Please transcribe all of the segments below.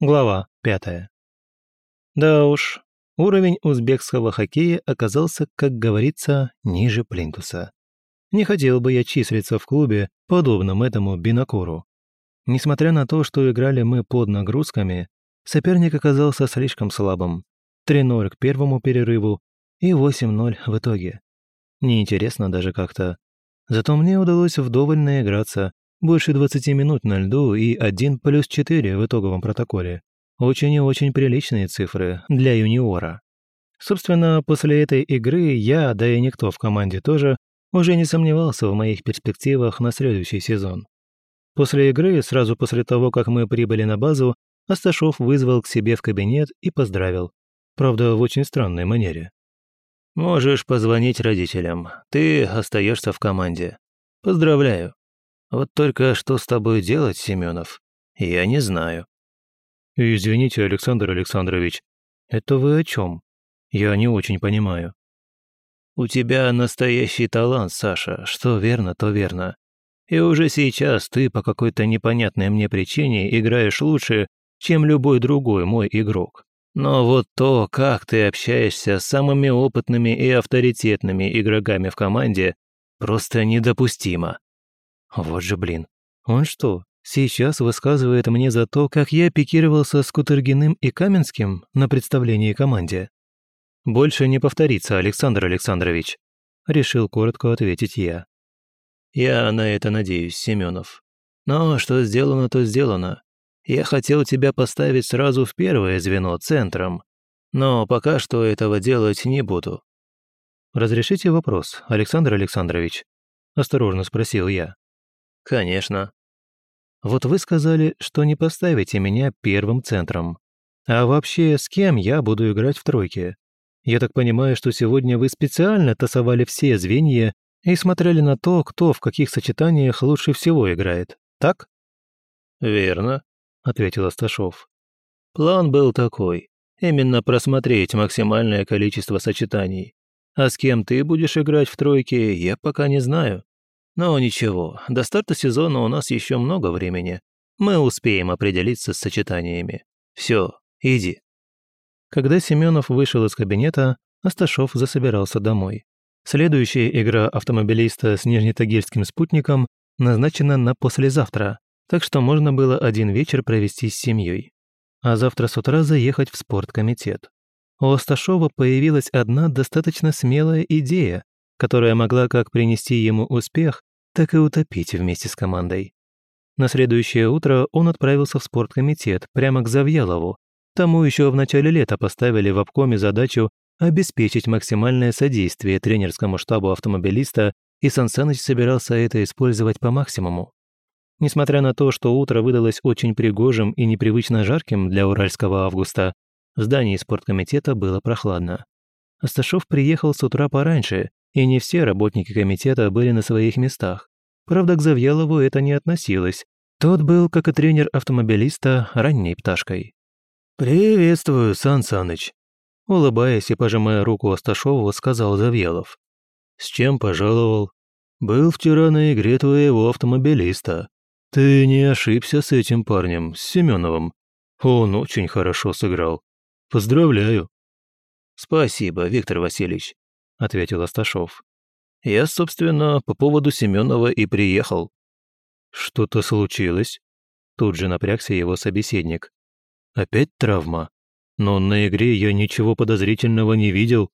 Глава пятая. Да уж, уровень узбекского хоккея оказался, как говорится, ниже плинтуса. Не хотел бы я числиться в клубе, подобном этому Бинокуру. Несмотря на то, что играли мы под нагрузками, соперник оказался слишком слабым. 3-0 к первому перерыву и 8-0 в итоге. Неинтересно даже как-то. Зато мне удалось вдоволь наиграться, больше 20 минут на льду и 1 плюс 4 в итоговом протоколе. Очень и очень приличные цифры для юниора. Собственно, после этой игры я, да и никто в команде тоже, уже не сомневался в моих перспективах на следующий сезон. После игры, сразу после того, как мы прибыли на базу, Асташов вызвал к себе в кабинет и поздравил. Правда, в очень странной манере. «Можешь позвонить родителям. Ты остаешься в команде. Поздравляю. Вот только что с тобой делать, Семенов, я не знаю». «Извините, Александр Александрович, это вы о чем? Я не очень понимаю». «У тебя настоящий талант, Саша, что верно, то верно. И уже сейчас ты по какой-то непонятной мне причине играешь лучше, чем любой другой мой игрок. Но вот то, как ты общаешься с самыми опытными и авторитетными игроками в команде, просто недопустимо. Вот же блин. Он что, сейчас высказывает мне за то, как я пикировался с Кутергиным и Каменским на представлении команде? Больше не повторится, Александр Александрович. Решил коротко ответить я. Я на это надеюсь, Семенов. Но что сделано, то сделано. Я хотел тебя поставить сразу в первое звено центром, но пока что этого делать не буду. «Разрешите вопрос, Александр Александрович?» – осторожно спросил я. «Конечно». «Вот вы сказали, что не поставите меня первым центром. А вообще, с кем я буду играть в тройке? Я так понимаю, что сегодня вы специально тасовали все звенья и смотрели на то, кто в каких сочетаниях лучше всего играет, так?» «Верно», — ответил Асташов. «План был такой. Именно просмотреть максимальное количество сочетаний. А с кем ты будешь играть в тройке, я пока не знаю. Но ничего, до старта сезона у нас еще много времени. Мы успеем определиться с сочетаниями. Все, иди». Когда Семенов вышел из кабинета, Асташов засобирался домой. Следующая игра автомобилиста с нижнетагильским спутником назначена на послезавтра, так что можно было один вечер провести с семьей. А завтра с утра заехать в спорткомитет. У Асташова появилась одна достаточно смелая идея, которая могла как принести ему успех, так и утопить вместе с командой. На следующее утро он отправился в спорткомитет прямо к Завьялову. Тому еще в начале лета поставили в обкоме задачу обеспечить максимальное содействие тренерскому штабу автомобилиста, и Сан Саныч собирался это использовать по максимуму. Несмотря на то, что утро выдалось очень пригожим и непривычно жарким для уральского августа, в здании спорткомитета было прохладно. Асташов приехал с утра пораньше, и не все работники комитета были на своих местах. Правда, к Завьялову это не относилось. Тот был, как и тренер автомобилиста, ранней пташкой. «Приветствую, Сан Саныч», — улыбаясь и пожимая руку Асташову, сказал Завьялов. «С чем пожаловал? Был вчера на игре твоего автомобилиста. Ты не ошибся с этим парнем, с Семеновым. Он очень хорошо сыграл. Поздравляю». «Спасибо, Виктор Васильевич», — ответил Асташов. «Я, собственно, по поводу Семенова и приехал». «Что-то случилось?» Тут же напрягся его собеседник. «Опять травма? Но на игре я ничего подозрительного не видел».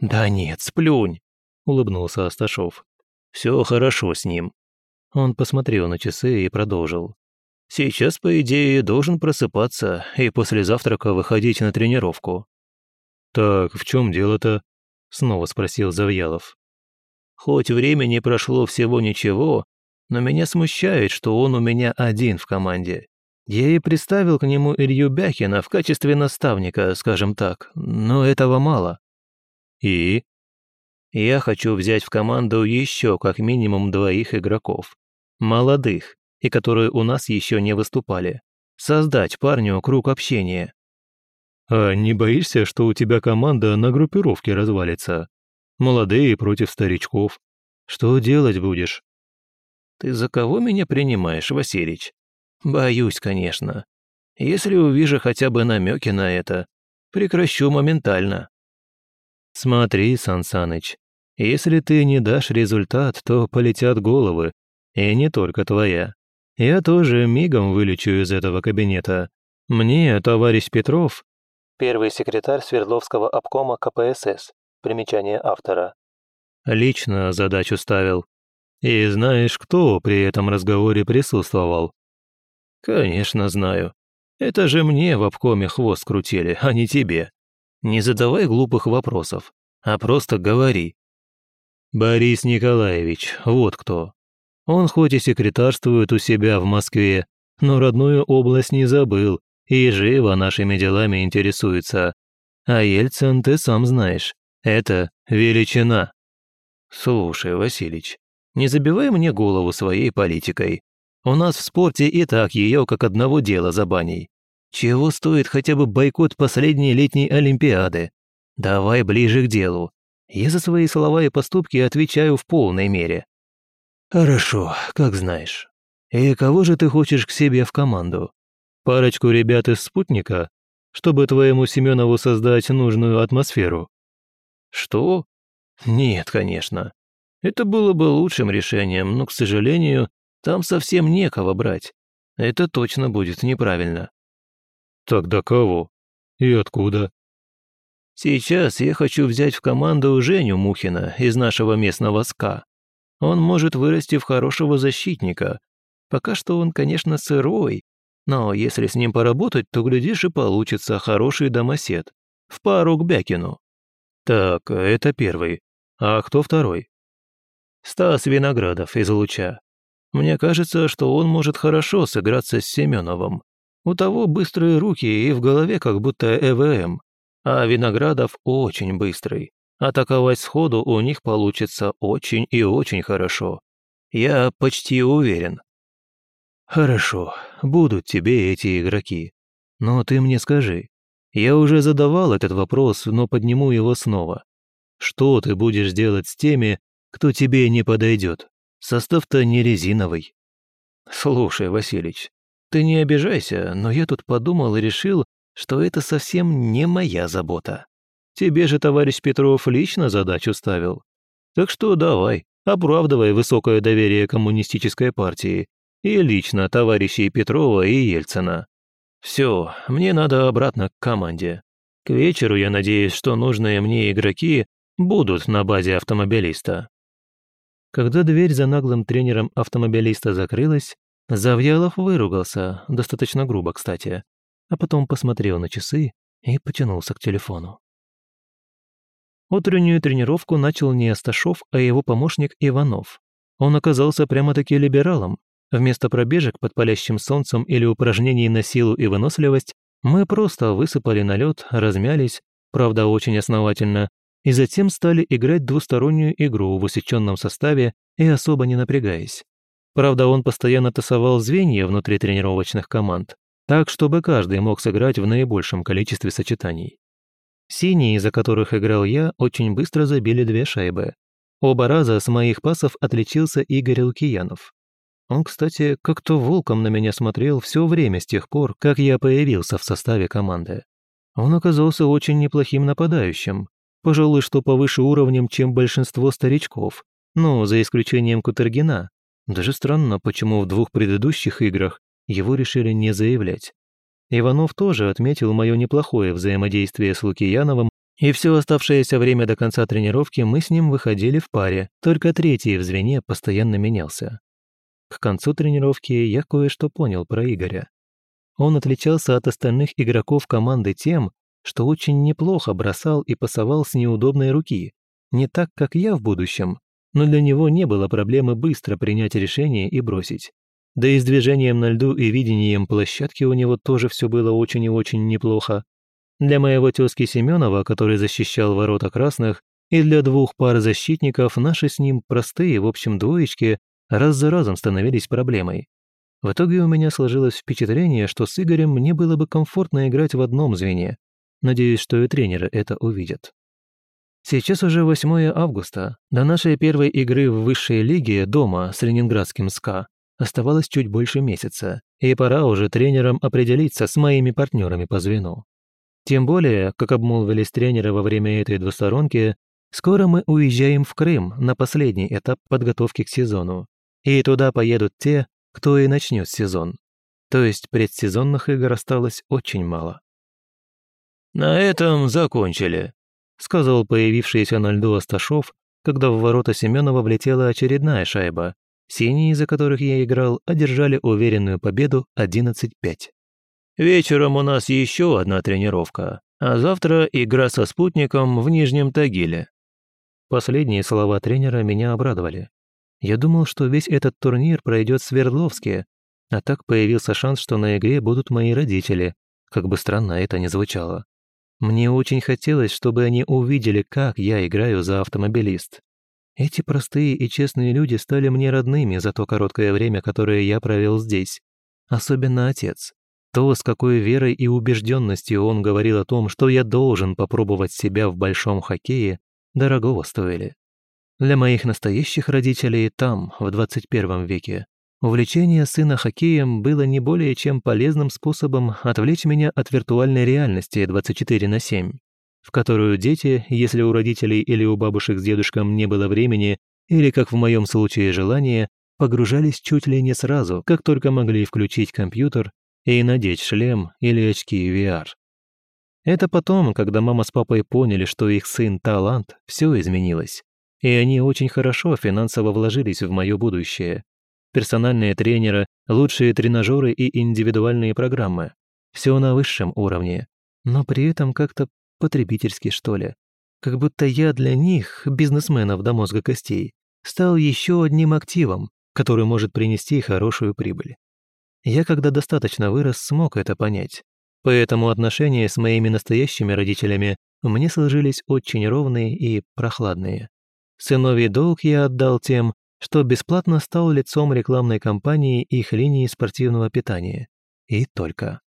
«Да нет, сплюнь», — улыбнулся Асташов. «Все хорошо с ним». Он посмотрел на часы и продолжил. «Сейчас, по идее, должен просыпаться и после завтрака выходить на тренировку». «Так, в чем дело-то?» Снова спросил Завьялов. Хоть времени прошло всего ничего, но меня смущает, что он у меня один в команде. Я и представил к нему Илью Бяхина в качестве наставника, скажем так, но этого мало. И? Я хочу взять в команду еще как минимум двоих игроков. Молодых, и которые у нас еще не выступали. Создать парню круг общения. А не боишься, что у тебя команда на группировке развалится? Молодые против старичков. Что делать будешь? Ты за кого меня принимаешь, Василич? Боюсь, конечно. Если увижу хотя бы намеки на это, прекращу моментально. Смотри, Сансаныч, если ты не дашь результат, то полетят головы, и не только твоя. Я тоже мигом вылечу из этого кабинета. Мне, товарищ Петров, первый секретарь Свердловского обкома КПСС, примечание автора, лично задачу ставил. И знаешь, кто при этом разговоре присутствовал? Конечно, знаю. Это же мне в обкоме хвост крутили, а не тебе. Не задавай глупых вопросов, а просто говори. Борис Николаевич, вот кто. Он хоть и секретарствует у себя в Москве, но родную область не забыл и живо нашими делами интересуется. А Ельцин, ты сам знаешь, это величина. Слушай, Василич, не забивай мне голову своей политикой. У нас в спорте и так ее как одного дела за баней. Чего стоит хотя бы бойкот последней летней Олимпиады? Давай ближе к делу. Я за свои слова и поступки отвечаю в полной мере. Хорошо, как знаешь. И кого же ты хочешь к себе в команду? Парочку ребят из спутника, чтобы твоему Семенову создать нужную атмосферу? Что? Нет, конечно. Это было бы лучшим решением, но, к сожалению, там совсем некого брать. Это точно будет неправильно. Тогда кого? И откуда? Сейчас я хочу взять в команду Женю Мухина из нашего местного СКА. Он может вырасти в хорошего защитника. Пока что он, конечно, сырой, но если с ним поработать, то, глядишь, и получится хороший домосед. В пару к Бякину. Так, это первый. А кто второй? Стас Виноградов из Луча. Мне кажется, что он может хорошо сыграться с Семеновым. У того быстрые руки и в голове как будто ЭВМ. А Виноградов очень быстрый. Атаковать сходу у них получится очень и очень хорошо. Я почти уверен. Хорошо, будут тебе эти игроки. Но ты мне скажи. Я уже задавал этот вопрос, но подниму его снова. Что ты будешь делать с теми, кто тебе не подойдет? Состав-то не резиновый. Слушай, Василич, ты не обижайся, но я тут подумал и решил, что это совсем не моя забота. Тебе же товарищ Петров лично задачу ставил. Так что давай, оправдывай высокое доверие коммунистической партии и лично товарищей Петрова и Ельцина. Все, мне надо обратно к команде. К вечеру я надеюсь, что нужные мне игроки будут на базе автомобилиста». Когда дверь за наглым тренером автомобилиста закрылась, Завьялов выругался, достаточно грубо, кстати, а потом посмотрел на часы и потянулся к телефону. Утреннюю тренировку начал не Асташов, а его помощник Иванов. Он оказался прямо-таки либералом. Вместо пробежек под палящим солнцем или упражнений на силу и выносливость мы просто высыпали на лед, размялись, правда очень основательно, и затем стали играть двустороннюю игру в усеченном составе и особо не напрягаясь. Правда, он постоянно тасовал звенья внутри тренировочных команд, так, чтобы каждый мог сыграть в наибольшем количестве сочетаний. Синие, за которых играл я, очень быстро забили две шайбы. Оба раза с моих пасов отличился Игорь Лукиянов. Он, кстати, как-то волком на меня смотрел все время с тех пор, как я появился в составе команды. Он оказался очень неплохим нападающим, Пожалуй, что повыше уровнем, чем большинство старичков. Но за исключением Кутергина. Даже странно, почему в двух предыдущих играх его решили не заявлять. Иванов тоже отметил мое неплохое взаимодействие с Лукияновым, и все оставшееся время до конца тренировки мы с ним выходили в паре, только третий в звене постоянно менялся. К концу тренировки я кое-что понял про Игоря. Он отличался от остальных игроков команды тем, что очень неплохо бросал и пасовал с неудобной руки. Не так, как я в будущем, но для него не было проблемы быстро принять решение и бросить. Да и с движением на льду и видением площадки у него тоже все было очень и очень неплохо. Для моего тезки Семенова, который защищал ворота красных, и для двух пар защитников наши с ним простые, в общем, двоечки раз за разом становились проблемой. В итоге у меня сложилось впечатление, что с Игорем мне было бы комфортно играть в одном звене, Надеюсь, что и тренеры это увидят. Сейчас уже 8 августа. До нашей первой игры в высшей лиге дома с ленинградским СКА Оставалось чуть больше месяца, и пора уже тренерам определиться с моими партнерами по звену. Тем более, как обмолвились тренеры во время этой двусторонки, скоро мы уезжаем в Крым на последний этап подготовки к сезону. И туда поедут те, кто и начнет сезон. То есть предсезонных игр осталось очень мало. «На этом закончили», — сказал появившийся на льду Асташов, когда в ворота Семенова влетела очередная шайба. Синие, из-за которых я играл, одержали уверенную победу 11-5. «Вечером у нас еще одна тренировка, а завтра игра со спутником в Нижнем Тагиле». Последние слова тренера меня обрадовали. Я думал, что весь этот турнир пройдет в Свердловске, а так появился шанс, что на игре будут мои родители, как бы странно это ни звучало. Мне очень хотелось, чтобы они увидели, как я играю за автомобилист. Эти простые и честные люди стали мне родными за то короткое время, которое я провел здесь. Особенно отец. То, с какой верой и убежденностью он говорил о том, что я должен попробовать себя в большом хоккее, дорогого стоили. Для моих настоящих родителей там, в 21 веке, Увлечение сына хоккеем было не более чем полезным способом отвлечь меня от виртуальной реальности 24 на 7, в которую дети, если у родителей или у бабушек с дедушком не было времени, или, как в моем случае, желания, погружались чуть ли не сразу, как только могли включить компьютер и надеть шлем или очки VR. Это потом, когда мама с папой поняли, что их сын – талант, все изменилось. И они очень хорошо финансово вложились в мое будущее, персональные тренеры, лучшие тренажеры и индивидуальные программы. Все на высшем уровне, но при этом как-то потребительски, что ли. Как будто я для них, бизнесменов до мозга костей, стал еще одним активом, который может принести хорошую прибыль. Я, когда достаточно вырос, смог это понять. Поэтому отношения с моими настоящими родителями мне сложились очень ровные и прохладные. Сыновий долг я отдал тем, что бесплатно стал лицом рекламной кампании их линии спортивного питания. И только.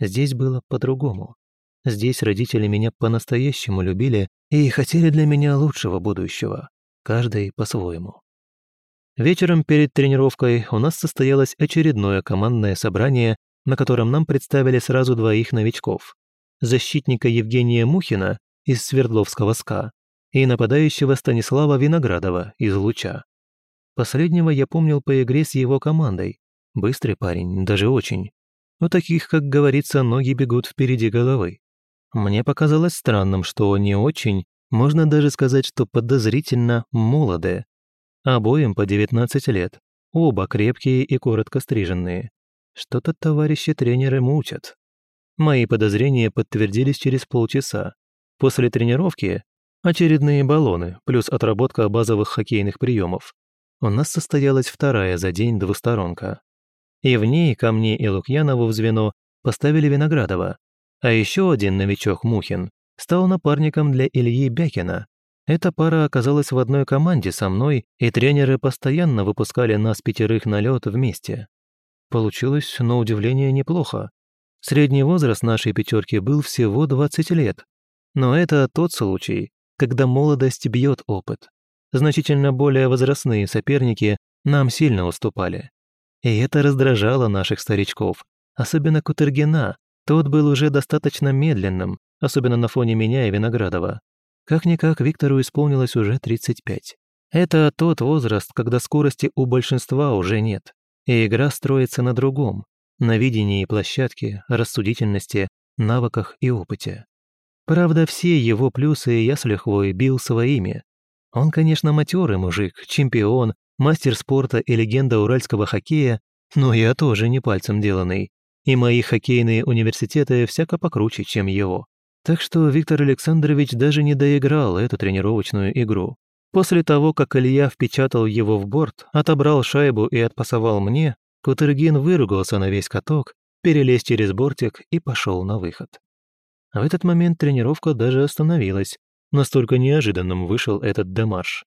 Здесь было по-другому. Здесь родители меня по-настоящему любили и хотели для меня лучшего будущего, каждый по-своему. Вечером перед тренировкой у нас состоялось очередное командное собрание, на котором нам представили сразу двоих новичков. Защитника Евгения Мухина из Свердловского СКА и нападающего Станислава Виноградова из Луча. Последнего я помнил по игре с его командой. Быстрый парень, даже очень. У таких, как говорится, ноги бегут впереди головы. Мне показалось странным, что не очень, можно даже сказать, что подозрительно молодые. Обоим по 19 лет, оба крепкие и коротко стриженные. Что-то товарищи тренеры мучат. Мои подозрения подтвердились через полчаса. После тренировки очередные баллоны, плюс отработка базовых хоккейных приемов у нас состоялась вторая за день двусторонка. И в ней ко мне и Лукьянову в звено поставили Виноградова, а еще один новичок Мухин стал напарником для Ильи Бякина. Эта пара оказалась в одной команде со мной, и тренеры постоянно выпускали нас пятерых на лед вместе. Получилось, на удивление, неплохо. Средний возраст нашей пятерки был всего 20 лет. Но это тот случай, когда молодость бьет опыт значительно более возрастные соперники нам сильно уступали. И это раздражало наших старичков, особенно Кутергина. Тот был уже достаточно медленным, особенно на фоне меня и Виноградова. Как-никак Виктору исполнилось уже 35. Это тот возраст, когда скорости у большинства уже нет, и игра строится на другом, на видении площадки, рассудительности, навыках и опыте. Правда, все его плюсы я с лихвой бил своими, он, конечно, матерый мужик, чемпион, мастер спорта и легенда уральского хоккея, но я тоже не пальцем деланный. И мои хоккейные университеты всяко покруче, чем его. Так что Виктор Александрович даже не доиграл эту тренировочную игру. После того, как Илья впечатал его в борт, отобрал шайбу и отпасовал мне, Кутергин выругался на весь каток, перелез через бортик и пошел на выход. В этот момент тренировка даже остановилась, Настолько неожиданным вышел этот демарш.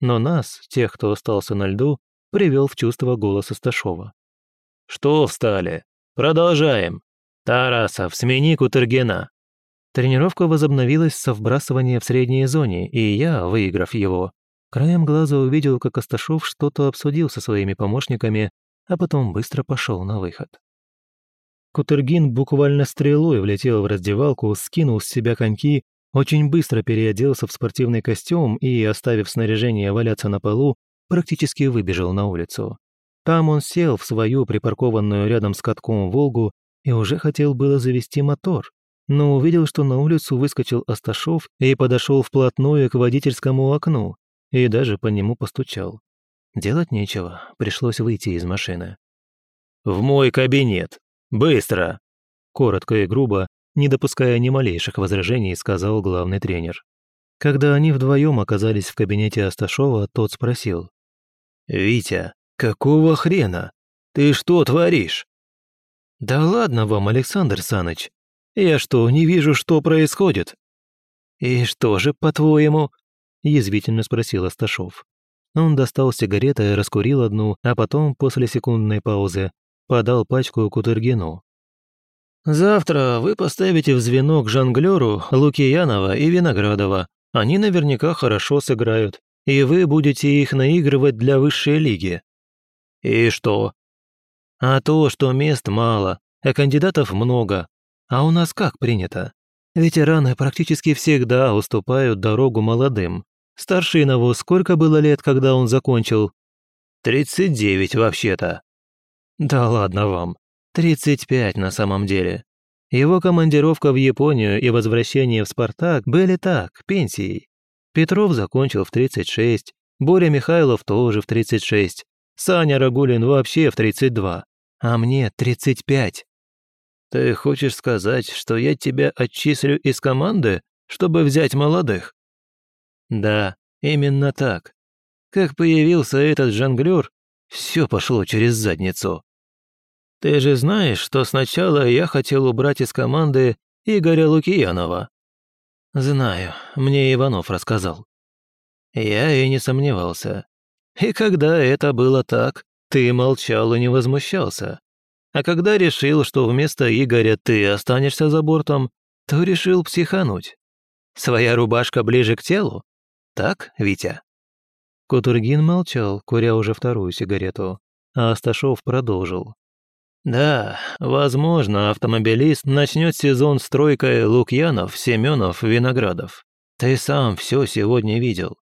Но нас, тех, кто остался на льду, привел в чувство голос Сташова. «Что встали? Продолжаем. Тарасов, смени Кутергена». Тренировка возобновилась со вбрасывания в средней зоне, и я, выиграв его, краем глаза увидел, как Асташов что-то обсудил со своими помощниками, а потом быстро пошел на выход. Кутергин буквально стрелой влетел в раздевалку, скинул с себя коньки, очень быстро переоделся в спортивный костюм и, оставив снаряжение валяться на полу, практически выбежал на улицу. Там он сел в свою припаркованную рядом с катком «Волгу» и уже хотел было завести мотор, но увидел, что на улицу выскочил Асташов и подошел вплотную к водительскому окну и даже по нему постучал. Делать нечего, пришлось выйти из машины. «В мой кабинет! Быстро!» Коротко и грубо, не допуская ни малейших возражений, сказал главный тренер. Когда они вдвоем оказались в кабинете Асташова, тот спросил. «Витя, какого хрена? Ты что творишь?» «Да ладно вам, Александр Саныч. Я что, не вижу, что происходит?» «И что же, по-твоему?» – язвительно спросил Асташов. Он достал сигареты, раскурил одну, а потом, после секундной паузы, подал пачку Кутергину. «Завтра вы поставите в звено к жонглёру Лукиянова и Виноградова. Они наверняка хорошо сыграют, и вы будете их наигрывать для высшей лиги». «И что?» «А то, что мест мало, а кандидатов много. А у нас как принято? Ветераны практически всегда уступают дорогу молодым. Старшинову сколько было лет, когда он закончил? Тридцать девять вообще-то. Да ладно вам. Тридцать пять на самом деле. Его командировка в Японию и возвращение в «Спартак» были так, пенсией. Петров закончил в 36, Боря Михайлов тоже в 36, Саня Рагулин вообще в 32, а мне 35. Ты хочешь сказать, что я тебя отчислю из команды, чтобы взять молодых? Да, именно так. Как появился этот жонглёр, все пошло через задницу. Ты же знаешь, что сначала я хотел убрать из команды Игоря Лукиянова. Знаю, мне Иванов рассказал. Я и не сомневался. И когда это было так, ты молчал и не возмущался. А когда решил, что вместо Игоря ты останешься за бортом, то решил психануть. Своя рубашка ближе к телу? Так, Витя?» Кутургин молчал, куря уже вторую сигарету, а Асташов продолжил. «Да, возможно, автомобилист начнет сезон с тройкой Лукьянов, Семенов, Виноградов. Ты сам все сегодня видел.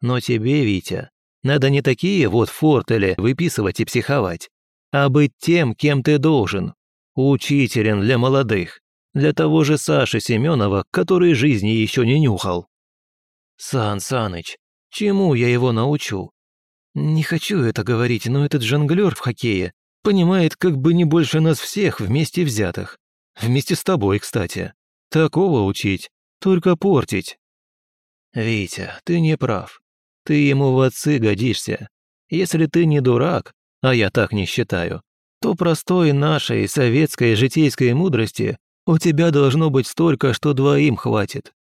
Но тебе, Витя, надо не такие вот фортели выписывать и психовать, а быть тем, кем ты должен. Учителем для молодых, для того же Саши Семенова, который жизни еще не нюхал. «Сан Саныч, чему я его научу?» «Не хочу это говорить, но этот жонглёр в хоккее понимает как бы не больше нас всех вместе взятых. Вместе с тобой, кстати. Такого учить, только портить». «Витя, ты не прав. Ты ему в отцы годишься. Если ты не дурак, а я так не считаю, то простой нашей советской житейской мудрости у тебя должно быть столько, что двоим хватит.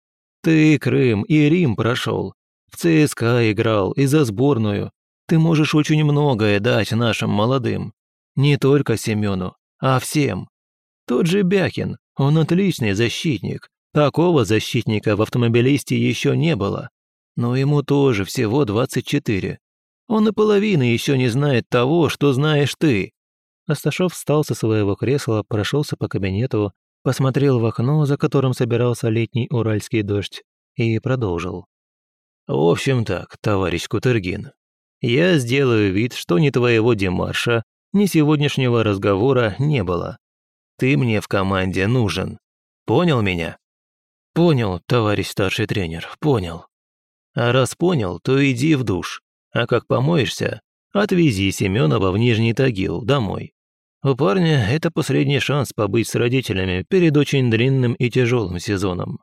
Ты Крым и Рим прошел, в ЦСКА играл и за сборную. Ты можешь очень многое дать нашим молодым. Не только Семену, а всем. Тот же Бяхин, он отличный защитник. Такого защитника в автомобилисте еще не было. Но ему тоже всего 24. Он и половины еще не знает того, что знаешь ты. Асташов встал со своего кресла, прошелся по кабинету, посмотрел в окно, за которым собирался летний уральский дождь, и продолжил. «В общем так, товарищ Кутергин, я сделаю вид, что ни твоего демарша, ни сегодняшнего разговора не было. Ты мне в команде нужен. Понял меня?» «Понял, товарищ старший тренер, понял. А раз понял, то иди в душ, а как помоешься, отвези Семенова в Нижний Тагил домой. У парня это последний шанс побыть с родителями перед очень длинным и тяжелым сезоном.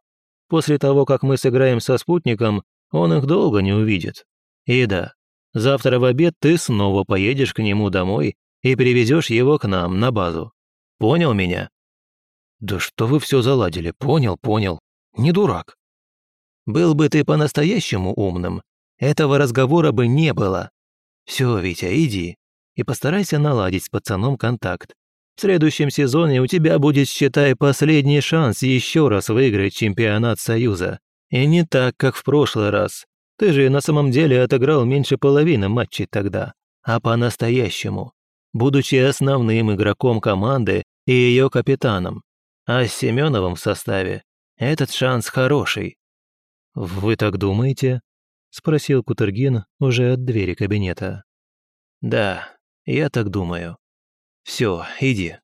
После того, как мы сыграем со спутником, он их долго не увидит. И да, завтра в обед ты снова поедешь к нему домой и привезешь его к нам на базу. Понял меня? Да что вы все заладили, понял, понял. Не дурак. Был бы ты по-настоящему умным, этого разговора бы не было. Все, Витя, иди, и постарайся наладить с пацаном контакт. В следующем сезоне у тебя будет, считай, последний шанс еще раз выиграть чемпионат Союза. И не так, как в прошлый раз. Ты же на самом деле отыграл меньше половины матчей тогда. А по-настоящему. Будучи основным игроком команды и ее капитаном. А с Семеновым в составе этот шанс хороший. «Вы так думаете?» – спросил Кутергин уже от двери кабинета. «Да, я так думаю. Все, иди».